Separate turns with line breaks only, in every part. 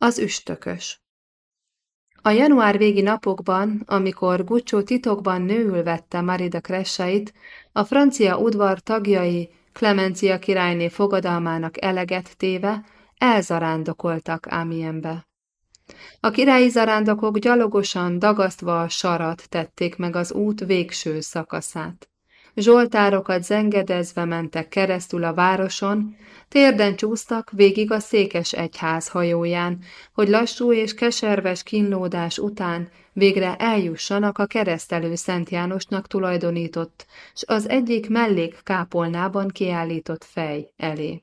Az üstökös A január végi napokban, amikor Guccio titokban nőül vette Marida Kressait, a francia udvar tagjai Clemencia királyné fogadalmának eleget téve elzarándokoltak Amienbe. A királyi zarándokok gyalogosan, dagasztva a sarat tették meg az út végső szakaszát. Zsoltárokat zengedezve mentek keresztül a városon, térden csúsztak végig a székes egyház hajóján, hogy lassú és keserves kínlódás után végre eljussanak a keresztelő Szent Jánosnak tulajdonított, s az egyik mellék kápolnában kiállított fej elé.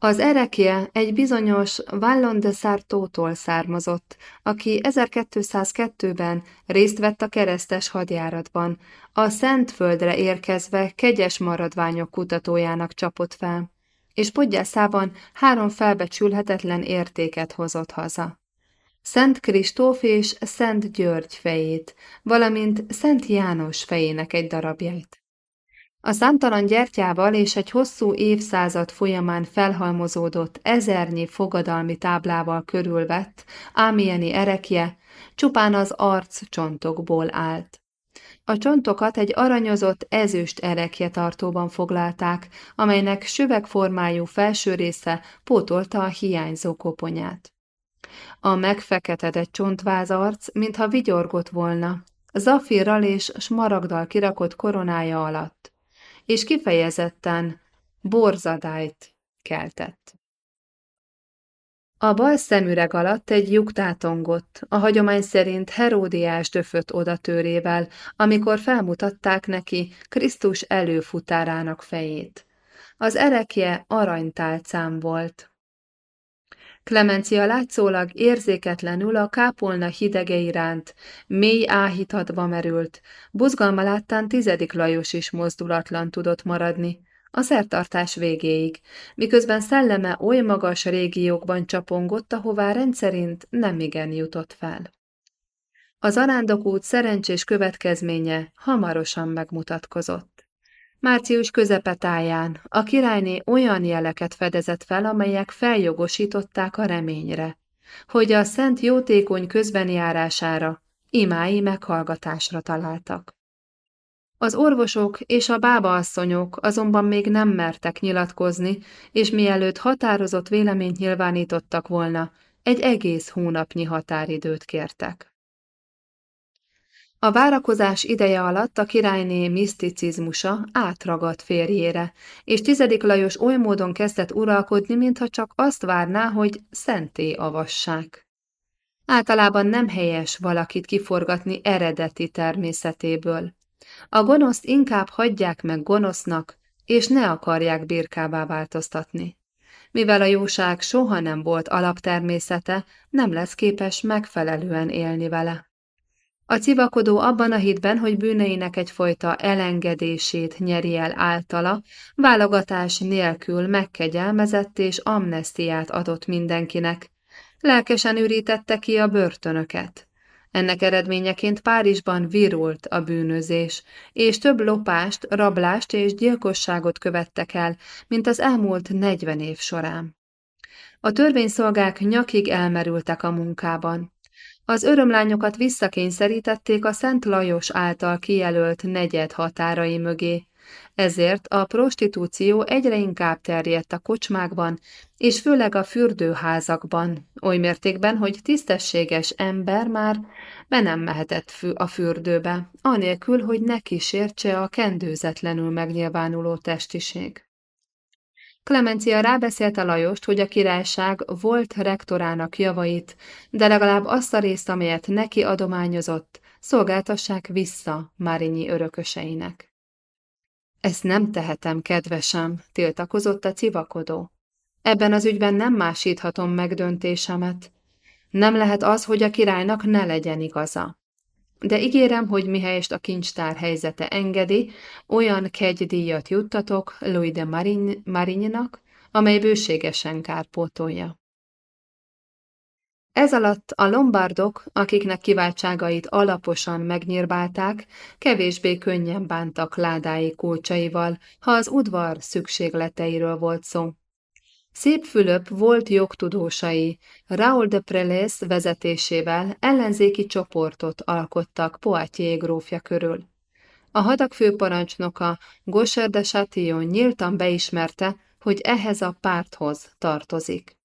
Az erekje egy bizonyos Vallon de Sartótól származott, aki 1202-ben részt vett a keresztes hadjáratban, a Szentföldre érkezve kegyes maradványok kutatójának csapott fel, és podgyászában három felbecsülhetetlen értéket hozott haza. Szent Kristóf és Szent György fejét, valamint Szent János fejének egy darabjait. A számtalan gyertyával és egy hosszú évszázad folyamán felhalmozódott ezernyi fogadalmi táblával körülvett, ámieni erekje csupán az arc csontokból állt. A csontokat egy aranyozott ezüst erekje tartóban foglalták, amelynek süvegformájú felső része pótolta a hiányzó koponyát. A megfeketedett csontvázarc, mintha vigyorgott volna, zafírral és smaragdal kirakott koronája alatt és kifejezetten borzadályt keltett. A bal szemüreg alatt egy lyuk tátongott, a hagyomány szerint Heródiás döfött odatörével, amikor felmutatták neki Krisztus előfutárának fejét. Az erekje aranytálcám volt. Klemencia látszólag érzéketlenül a kápolna hidege iránt, mély áhítatba merült, buzgalma láttán tizedik Lajos is mozdulatlan tudott maradni, a szertartás végéig, miközben szelleme oly magas régiókban csapongott, ahová rendszerint nem igen jutott fel. Az arándokút szerencsés következménye hamarosan megmutatkozott. Március közepetáján a királyné olyan jeleket fedezett fel, amelyek feljogosították a reményre, hogy a szent jótékony közbenjárására, imái meghallgatásra találtak. Az orvosok és a bábaasszonyok azonban még nem mertek nyilatkozni, és mielőtt határozott véleményt nyilvánítottak volna, egy egész hónapnyi határidőt kértek. A várakozás ideje alatt a királyné miszticizmusa átragadt férjére, és tizedik Lajos oly módon kezdett uralkodni, mintha csak azt várná, hogy szenté avassák. Általában nem helyes valakit kiforgatni eredeti természetéből. A gonoszt inkább hagyják meg gonosznak, és ne akarják birkábbá változtatni. Mivel a jóság soha nem volt alaptermészete, nem lesz képes megfelelően élni vele. A civakodó abban a hitben, hogy bűneinek egyfajta elengedését nyeri el általa, válogatás nélkül megkegyelmezett és amnestiát adott mindenkinek. Lelkesen ürítette ki a börtönöket. Ennek eredményeként Párizsban virult a bűnözés, és több lopást, rablást és gyilkosságot követtek el, mint az elmúlt negyven év során. A törvényszolgák nyakig elmerültek a munkában. Az örömlányokat visszakényszerítették a Szent Lajos által kijelölt negyed határai mögé, ezért a prostitúció egyre inkább terjedt a kocsmákban, és főleg a fürdőházakban, oly mértékben, hogy tisztességes ember már be nem mehetett a fürdőbe, anélkül, hogy ne kísértse a kendőzetlenül megnyilvánuló testiség. Klemencia rábeszélte Lajost, hogy a királyság volt rektorának javait, de legalább azt a részt, amelyet neki adományozott, szolgáltassák vissza Márinyi örököseinek. Ezt nem tehetem, kedvesem, tiltakozott a civakodó. Ebben az ügyben nem másíthatom meg döntésemet. Nem lehet az, hogy a királynak ne legyen igaza de ígérem, hogy mihelyest a kincstár helyzete engedi, olyan kegydíjat juttatok Louis de Marigny-nak, amely bőségesen kárpótolja. Ez alatt a lombardok, akiknek kiváltságait alaposan megnyírbálták, kevésbé könnyen bántak ládái kulcsaival, ha az udvar szükségleteiről volt szó. Szép Fülöp volt jogtudósai, Raoul de Prelés vezetésével ellenzéki csoportot alkottak Poitiers grófja körül. A hadak főparancsnoka Gaucher de Chatillon nyíltan beismerte, hogy ehhez a párthoz tartozik.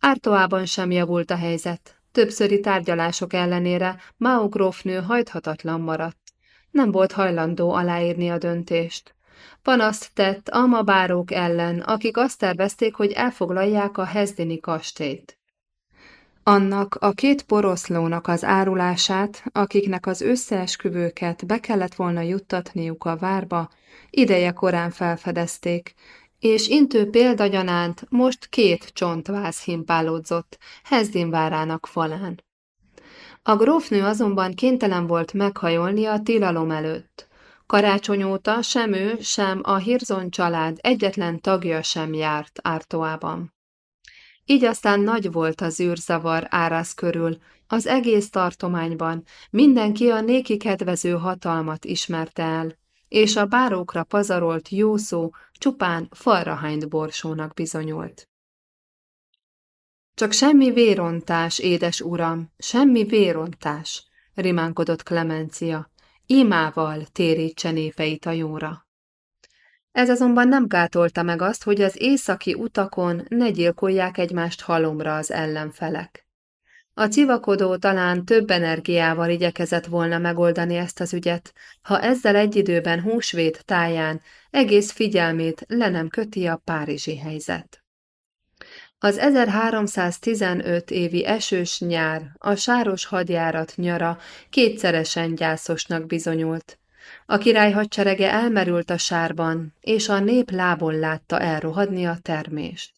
Ártoában sem javult a helyzet. Többszöri tárgyalások ellenére Mao grófnő hajthatatlan maradt. Nem volt hajlandó aláírni a döntést. Panaszt tett almabárók ellen, akik azt tervezték, hogy elfoglalják a Hezdini kastélyt. Annak a két poroszlónak az árulását, akiknek az összeesküvőket be kellett volna juttatniuk a várba, ideje korán felfedezték, és intő példagyanánt most két csontváz himpálódzott Hezdin várának falán. A grófnő azonban kénytelen volt meghajolni a tilalom előtt. Karácsony óta sem ő, sem a Hirzon család egyetlen tagja sem járt Ártoában. Így aztán nagy volt az űrzavar árász körül, az egész tartományban mindenki a néki kedvező hatalmat ismerte el, és a bárókra pazarolt jó szó csupán falrahányt borsónak bizonyult. Csak semmi vérontás, édes uram, semmi vérontás, rimánkodott Klemencia, imával térítse népeit a jóra. Ez azonban nem gátolta meg azt, hogy az északi utakon ne gyilkolják egymást halomra az ellenfelek. A civakodó talán több energiával igyekezett volna megoldani ezt az ügyet, ha ezzel egy időben húsvét táján egész figyelmét le nem köti a párizsi helyzet. Az 1315 évi esős nyár, a sáros hadjárat nyara kétszeresen gyászosnak bizonyult. A király hadserege elmerült a sárban, és a nép lábon látta elrohadni a termést.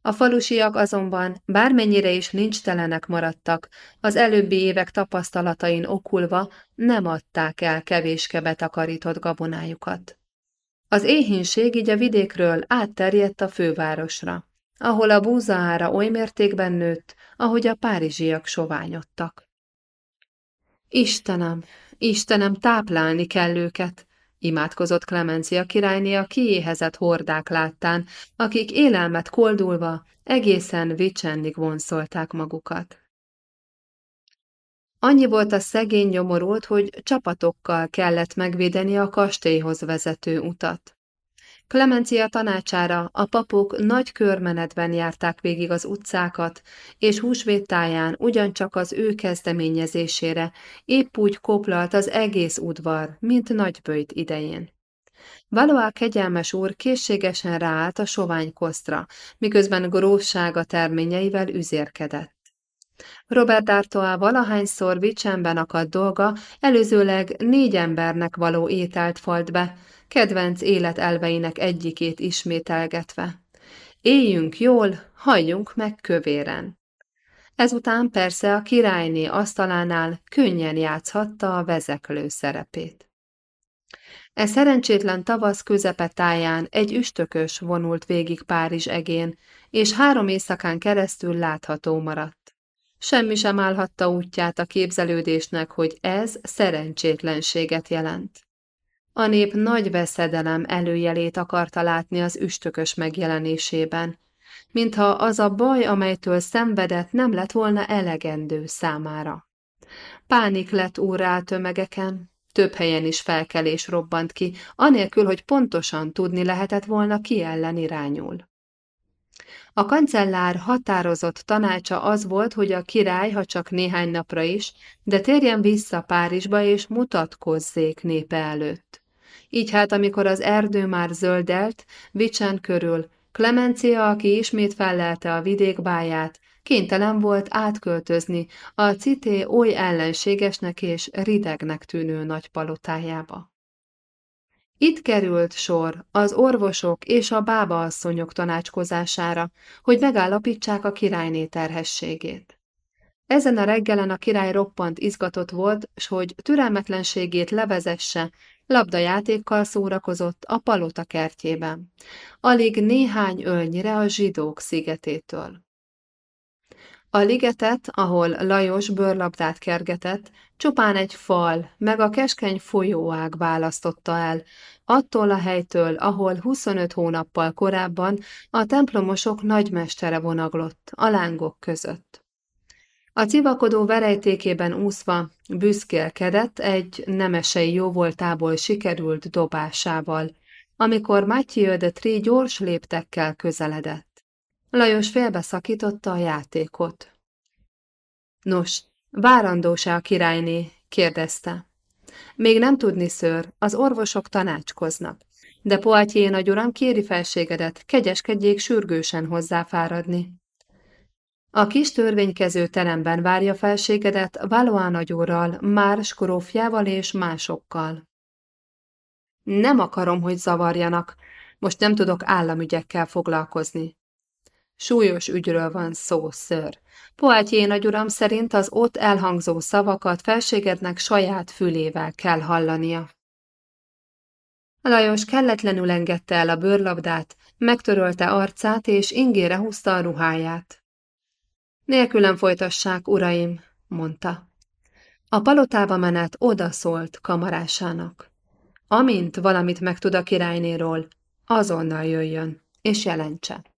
A falusiak azonban, bármennyire is nincs telenek maradtak, az előbbi évek tapasztalatain okulva nem adták el kevéske betakarított gabonájukat. Az éhínség így a vidékről átterjedt a fővárosra ahol a búzaára oly mértékben nőtt, ahogy a párizsiak soványodtak. Istenem, Istenem, táplálni kell őket, imádkozott Klemencia királyné a kiéhezett hordák láttán, akik élelmet koldulva egészen vicsennig vonszolták magukat. Annyi volt a szegény nyomorult, hogy csapatokkal kellett megvédeni a kastélyhoz vezető utat. Klemencia tanácsára a papok nagy körmenetben járták végig az utcákat, és húsvéttáján ugyancsak az ő kezdeményezésére épp úgy koplalt az egész udvar, mint nagybőjt idején. Valoá kegyelmes úr készségesen ráállt a sovány kosztra, miközben grófsága terményeivel üzérkedett. Robert D'Artois valahányszor vicsemben akadt dolga, előzőleg négy embernek való ételt falt be, kedvenc életelveinek egyikét ismételgetve. Éljünk jól, halljunk meg kövéren. Ezután persze a királyné asztalánál könnyen játszhatta a vezeklő szerepét. E szerencsétlen tavasz közepetáján egy üstökös vonult végig Párizs egén, és három éjszakán keresztül látható maradt. Semmi sem állhatta útját a képzelődésnek, hogy ez szerencsétlenséget jelent. A nép nagy veszedelem előjelét akarta látni az üstökös megjelenésében, mintha az a baj, amelytől szenvedett, nem lett volna elegendő számára. Pánik lett úrrá tömegeken, több helyen is felkelés robbant ki, anélkül, hogy pontosan tudni lehetett volna ki ellen irányul. A kancellár határozott tanácsa az volt, hogy a király, ha csak néhány napra is, de térjen vissza Párizsba és mutatkozzék népe előtt. Így hát, amikor az erdő már zöldelt, Vicsen körül, Klemencia, aki ismét fellelte a vidékbáját, kénytelen volt átköltözni a cité oly ellenségesnek és ridegnek tűnő nagy palotájába. Itt került sor az orvosok és a bábaasszonyok tanácskozására, hogy megállapítsák a királyné terhességét. Ezen a reggelen a király roppant izgatott volt, s hogy türelmetlenségét levezesse, labdajátékkal szórakozott a palota kertjében, alig néhány ölnyire a zsidók szigetétől. A ligetet, ahol Lajos bőrlabdát kergetett, csupán egy fal, meg a keskeny folyóág választotta el, attól a helytől, ahol 25 hónappal korábban a templomosok nagymestere vonaglott, a lángok között. A civakodó verejtékében úszva büszkélkedett egy nemesei jóvoltából sikerült dobásával, amikor Mathieu de Tri gyors léptekkel közeledett. Lajos félbeszakította a játékot. Nos, várandósá a királyné? kérdezte. Még nem tudni, ször, az orvosok tanácskoznak, de Poitier nagyuram kéri felségedet, kegyeskedjék sürgősen hozzáfáradni. A kis törvénykező teremben várja felségedet Valois nagyúrral, Márs korófjával és másokkal. Nem akarom, hogy zavarjanak, most nem tudok államügyekkel foglalkozni. Súlyos ügyről van szó, ször. Poátyé nagyuram szerint az ott elhangzó szavakat felségednek saját fülével kell hallania. Lajos kelletlenül engedte el a bőrlabdát, megtörölte arcát és ingére húzta a ruháját. Nélkülem folytassák, uraim, mondta. A palotába menet odaszólt kamarásának. Amint valamit megtud a királynéról, azonnal jöjjön, és jelentse.